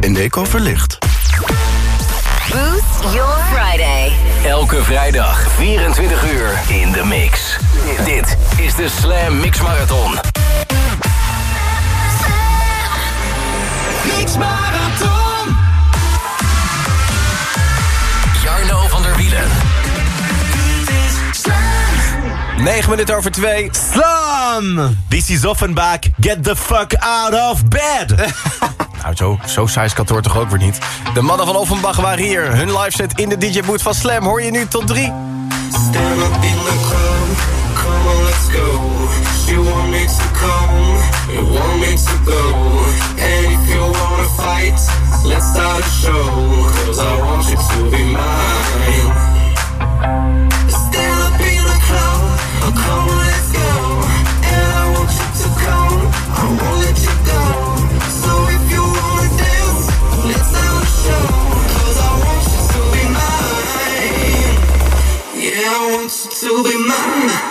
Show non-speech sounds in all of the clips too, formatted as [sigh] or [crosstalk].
Eneco verlicht. Boost Your Friday. Elke vrijdag 24 uur in de mix. Dit is de Slam Mix Marathon. Mix Marathon. Jarno van der Wielen. 9 minuten over 2. Slam! This is Offenbach. Get the fuck out of bed! [laughs] Nou, zo, zo is kantoor toch ook weer niet. De mannen van Offenbach waren hier. Hun live set in de DJ boot van Slam hoor je nu tot 3. Stand up in the club, come on, let's go. She want me to come, you want me to go. And if you wanna fight, let's start a show. Cause I want you to be mine. will be mine.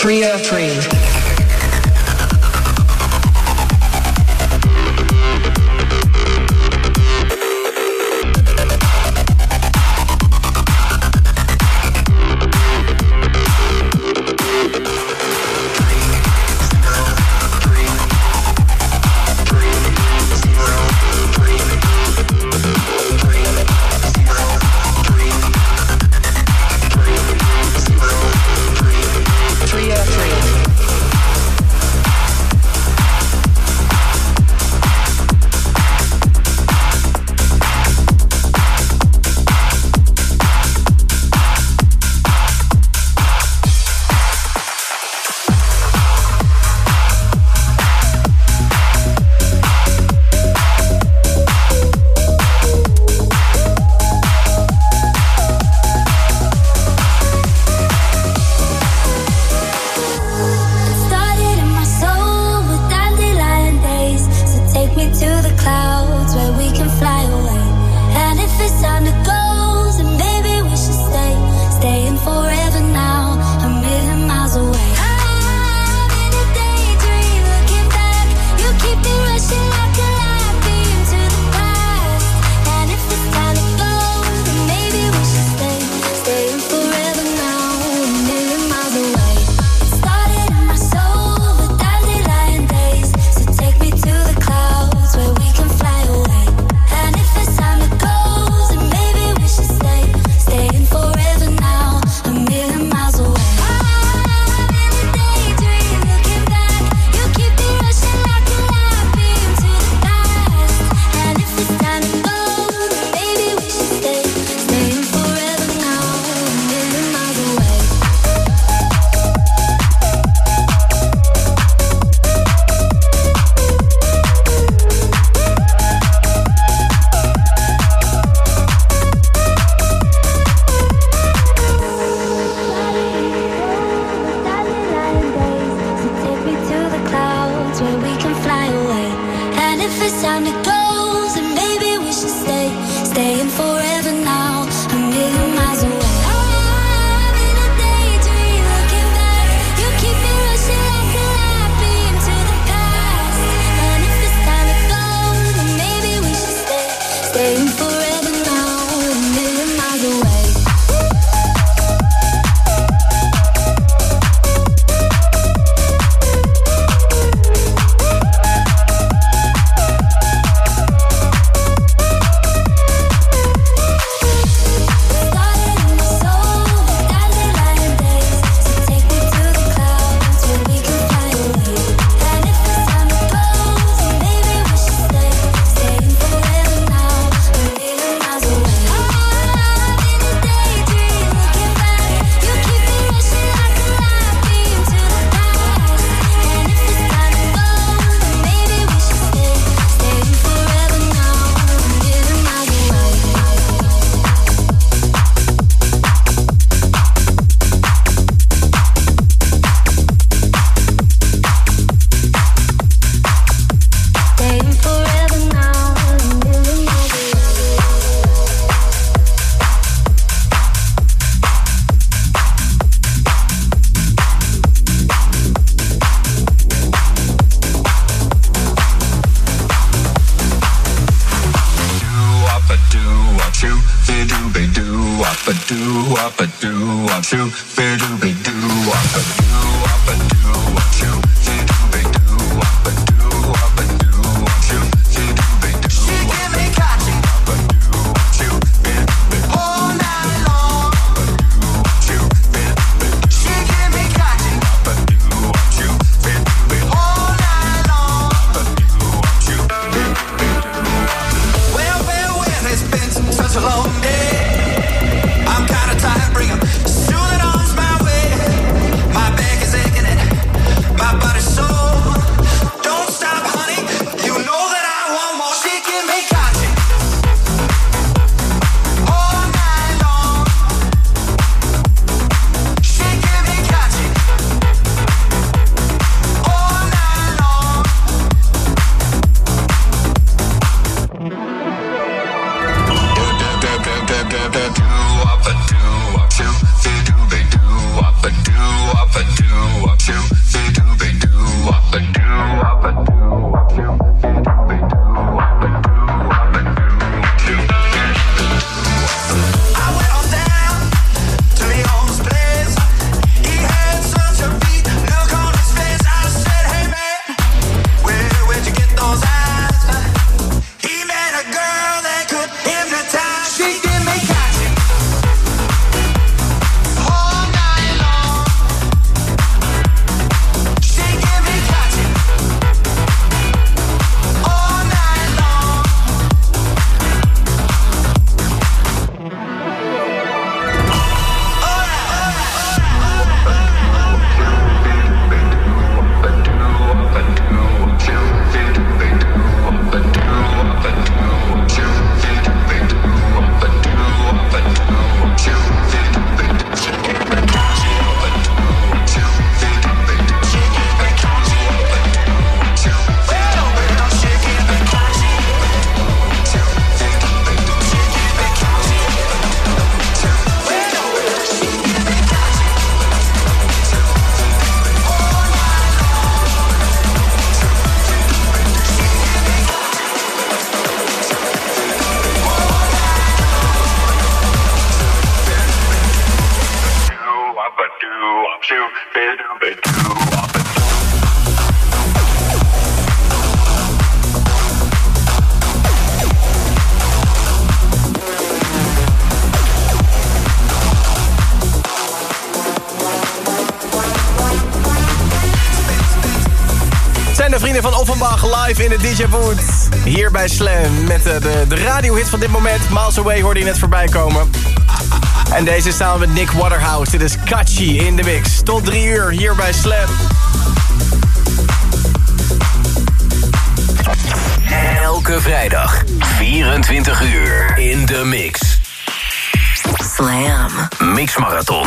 303. A long day. DJ Booth. Hier bij Slam met de, de, de radiohit van dit moment. Miles Away hoorde je net voorbij komen. En deze is samen met Nick Waterhouse. Dit is Kachi in de mix. Tot drie uur hier bij Slam. Elke vrijdag 24 uur in de mix. Slam. Mix Marathon.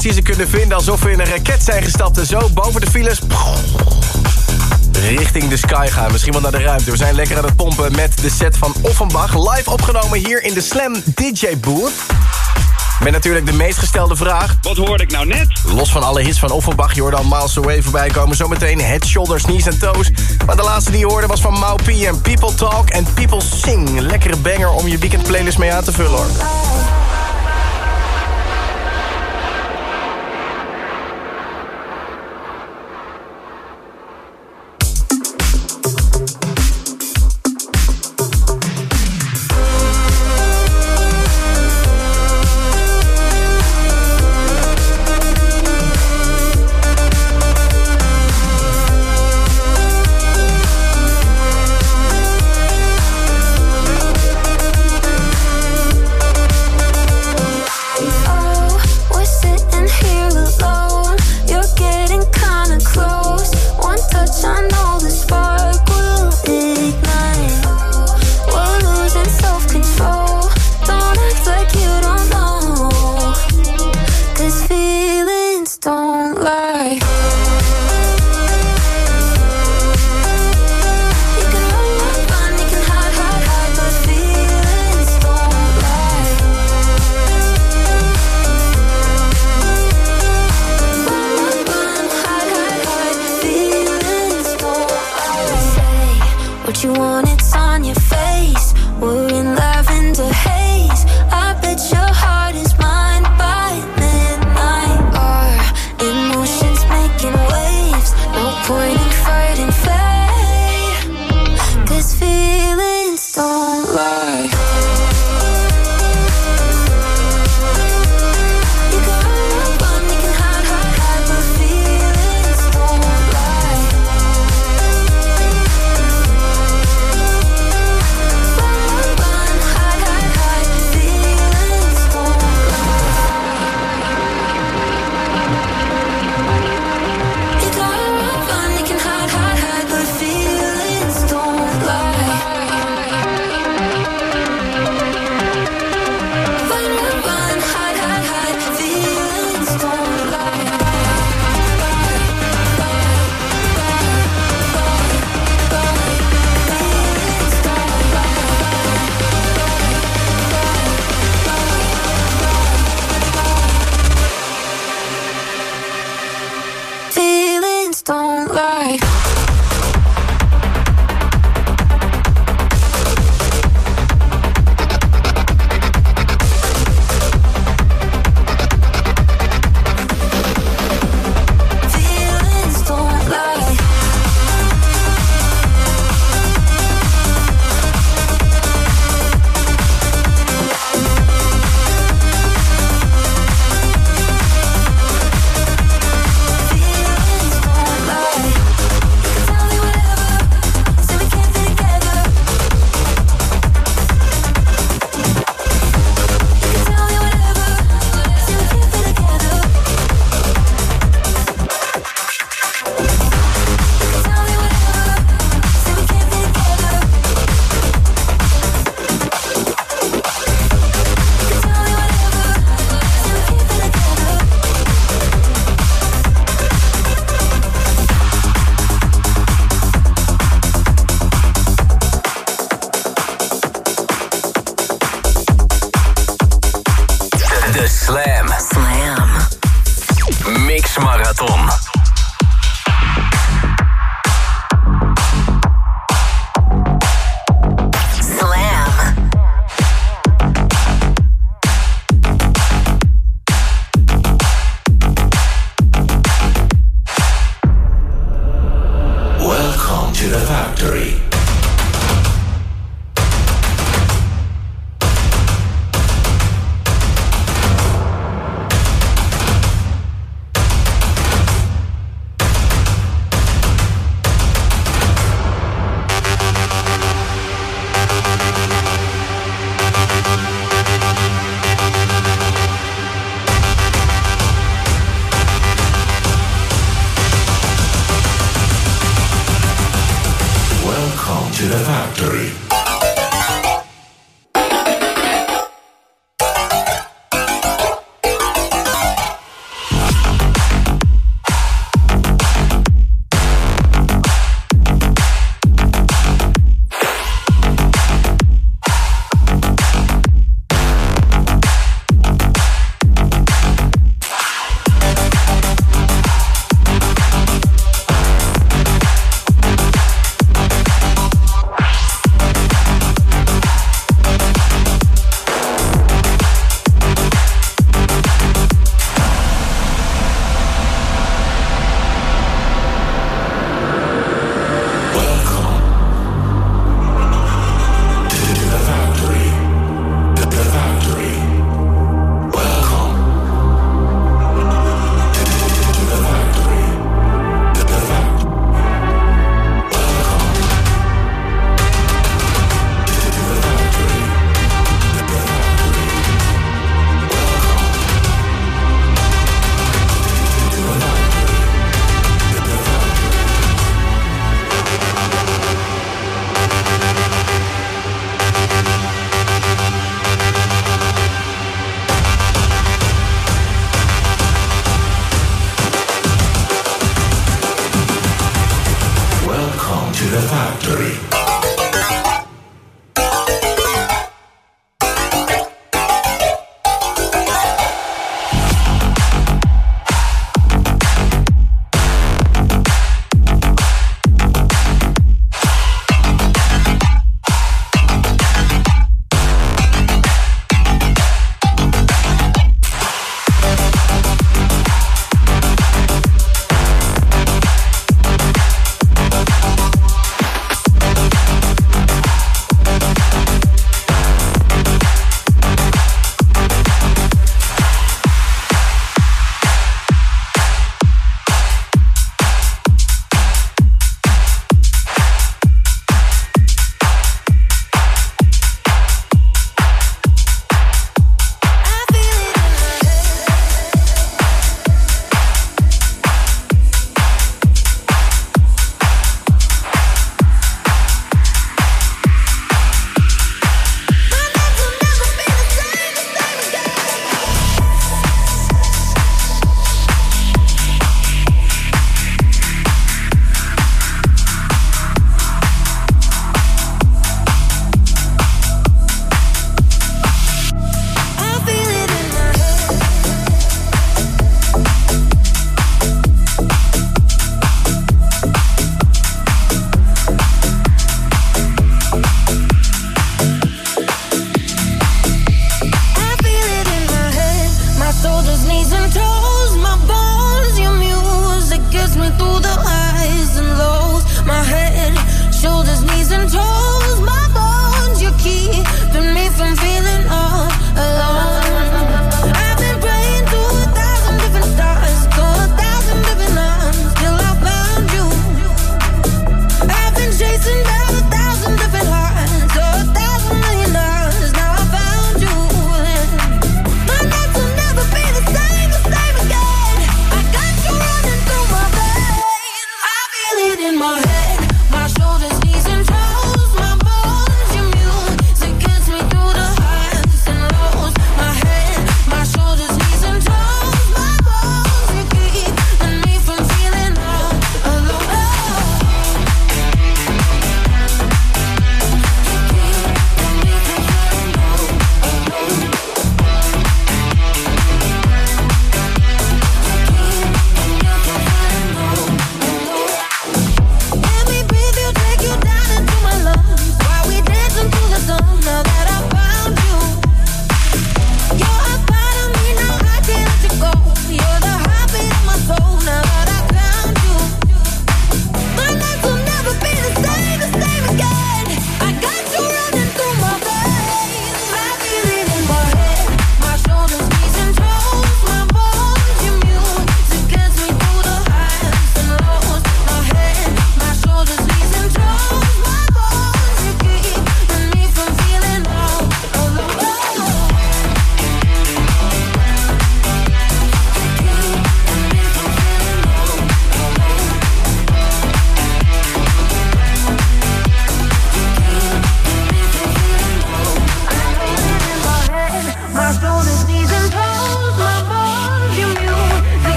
Die ze kunnen vinden... alsof we in een raket zijn gestapt en zo boven de files... richting de sky gaan. Misschien wel naar de ruimte. We zijn lekker aan het pompen met de set van Offenbach. Live opgenomen hier in de Slam DJ Booth. Met natuurlijk de meest gestelde vraag. Wat hoorde ik nou net? Los van alle hits van Offenbach, je hoorde al Miles Away voorbij komen. Zometeen Head, Shoulders, Knees en Toes. Maar de laatste die je hoorde was van Mau P en People Talk en People Sing. Lekkere banger om je weekend playlist mee aan te vullen hoor.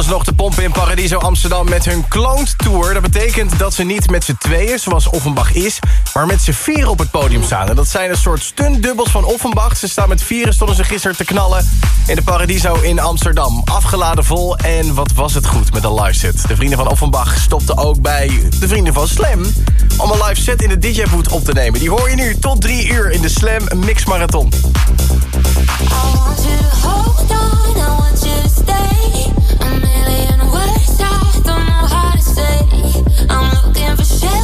Ze nog te pompen in Paradiso Amsterdam met hun Cloned Tour. Dat betekent dat ze niet met z'n tweeën, zoals Offenbach is... maar met z'n vier op het podium staan. En dat zijn een soort stuntdubbels van Offenbach. Ze staan met vieren, stonden ze gisteren te knallen in de Paradiso in Amsterdam. Afgeladen vol en wat was het goed met de live set. De vrienden van Offenbach stopten ook bij de vrienden van Slam... om een live set in de DJ-boot op te nemen. Die hoor je nu tot drie uur in de Slam Mix Marathon. I'm looking for shelter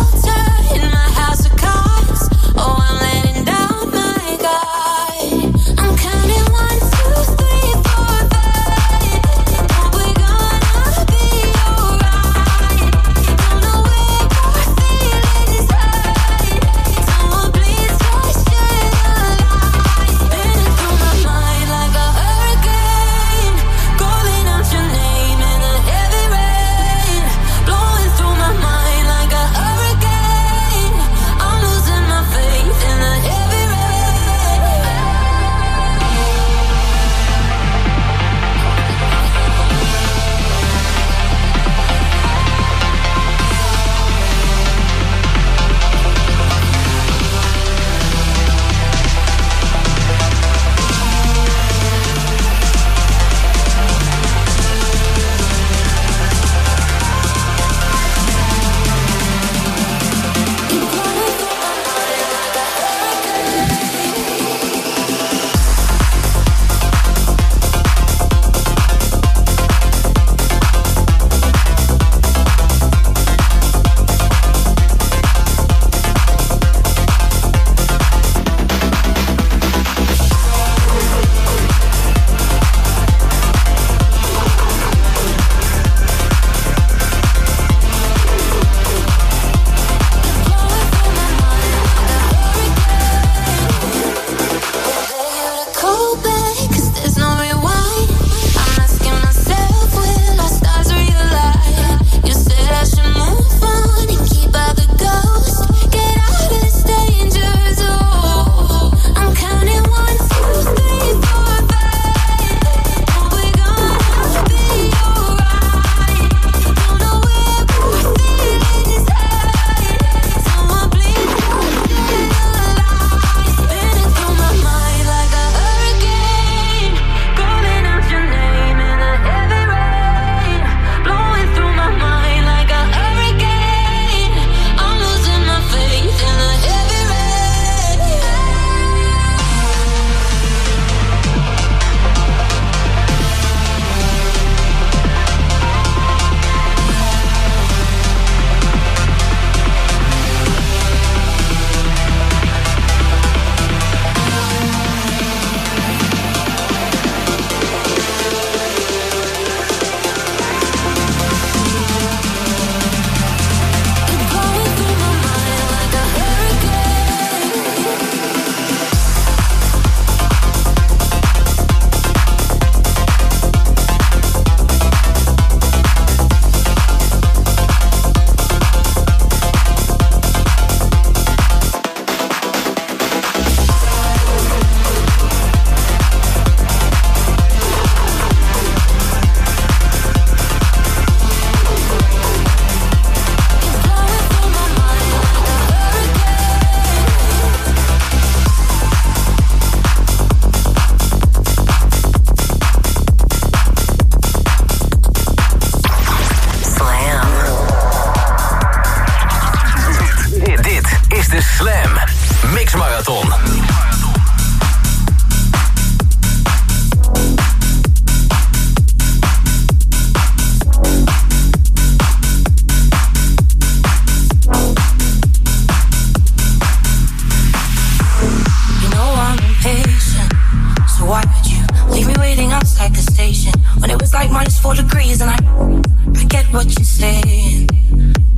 I, get what you're saying.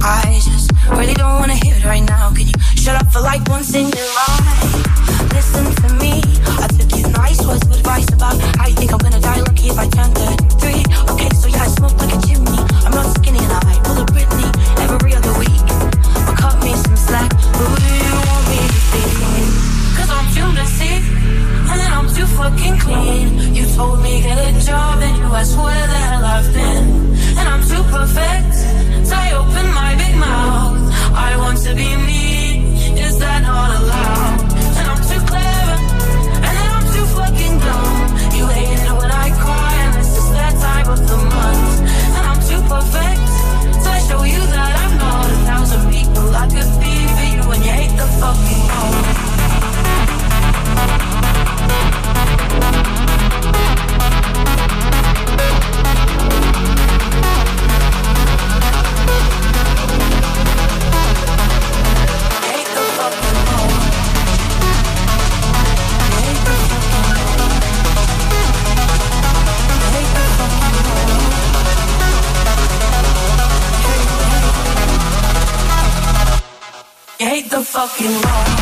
I just really don't wanna hear it right now. Can you shut up for like once in your life? Listen to me. I took your nice words of advice about how you think I'm gonna die lucky if I turn 33. Okay, so yeah, I smoke like a chimney. I'm not skinny and I pull a Britney every other week. But cut me some slack. Who do you want me to? Cause I'm too messy and I'm too fucking clean. You told me get a job and you I swear I I've been. Too perfect. So I open my big mouth. I want to be me. Is that not allowed? And I'm too clever. And I'm too fucking dumb. You when I cry, that time of the month. And I'm too perfect. So I show you that I'm not a thousand people. I could be for you, and you hate the fucking moment. The fucking moment.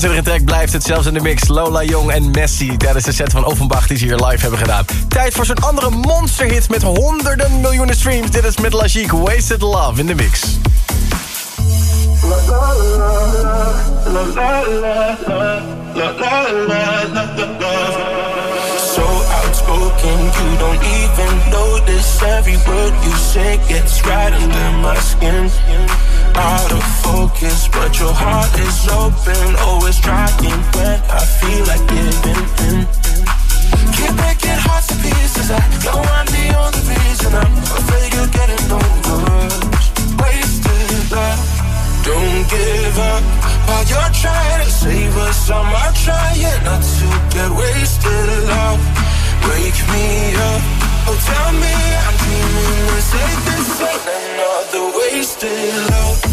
Waanzinnige track blijft het zelfs in de mix. Lola Jong en Messi tijdens de set van Offenbach die ze hier live hebben gedaan. Tijd voor zo'n andere monsterhit met honderden miljoenen streams. Dit is met Lagique, Wasted Love in de mix. So outspoken, you don't even notice every word you say gets right under my skin. Out of focus, but your heart is open, always trying when I feel like giving in. Breaking hearts to pieces. I know I'm the only reason I'm afraid you're getting over. Wasted love. Don't give up while you're trying to save us. I'm trying not to get wasted love. Wake me up. Oh, tell me I'm dreaming this ain't this ain't another wasted love.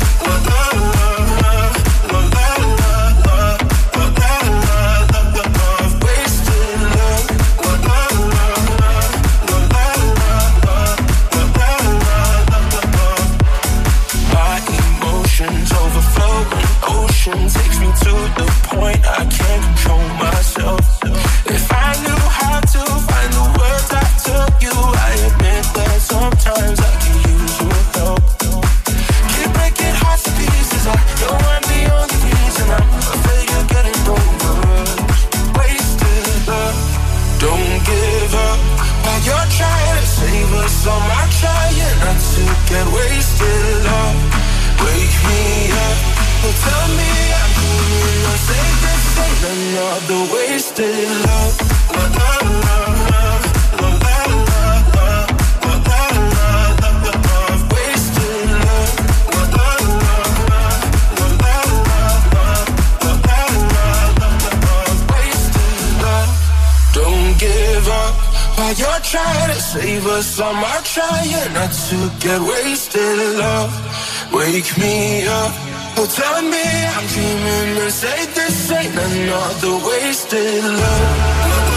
Wasted love. La, la, la, la. La, la, la, la. La. Wasted love. La, la, la, la. La, la, la, la. La. Wasted love. Don't give up while you're trying to save us. I'm trying not to get wasted. Love, wake me up. Oh, tell me I'm dreaming and say this ain't another wasted love.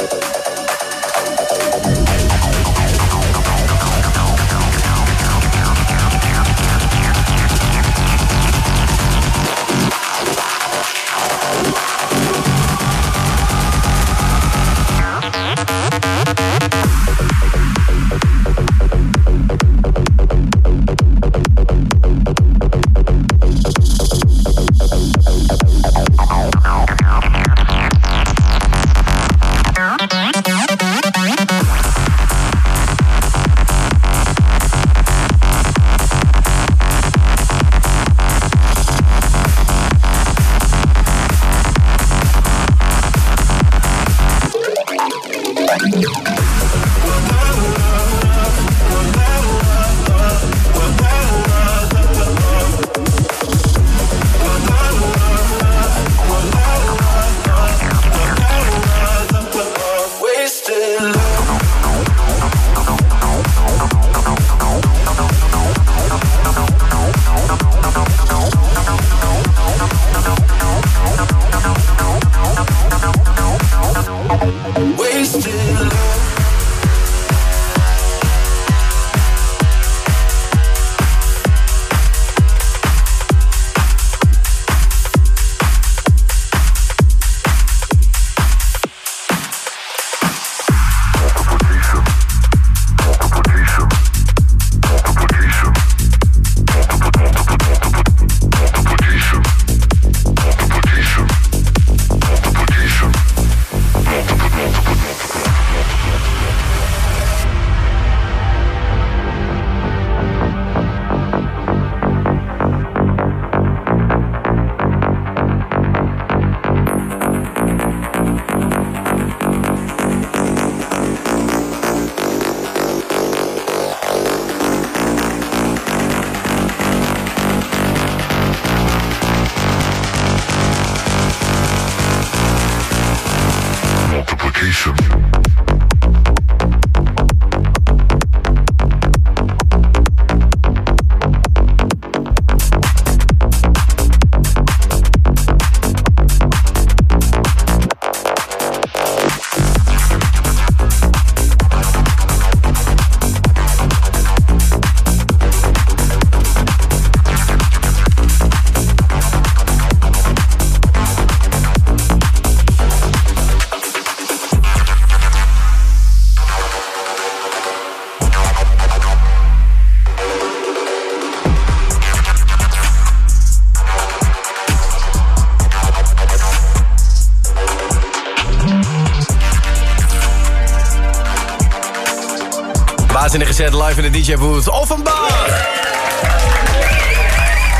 live in de DJ Booth. Offenbach!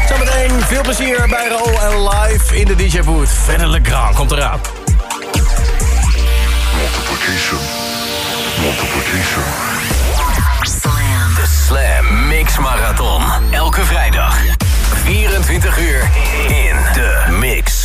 Zometeen veel plezier bij Ro en live in de DJ Booth. Verder Legrand komt eraan. Multiplication. Multiplication. Slam. De Slam Mix Marathon. Elke vrijdag. 24 uur in de mix.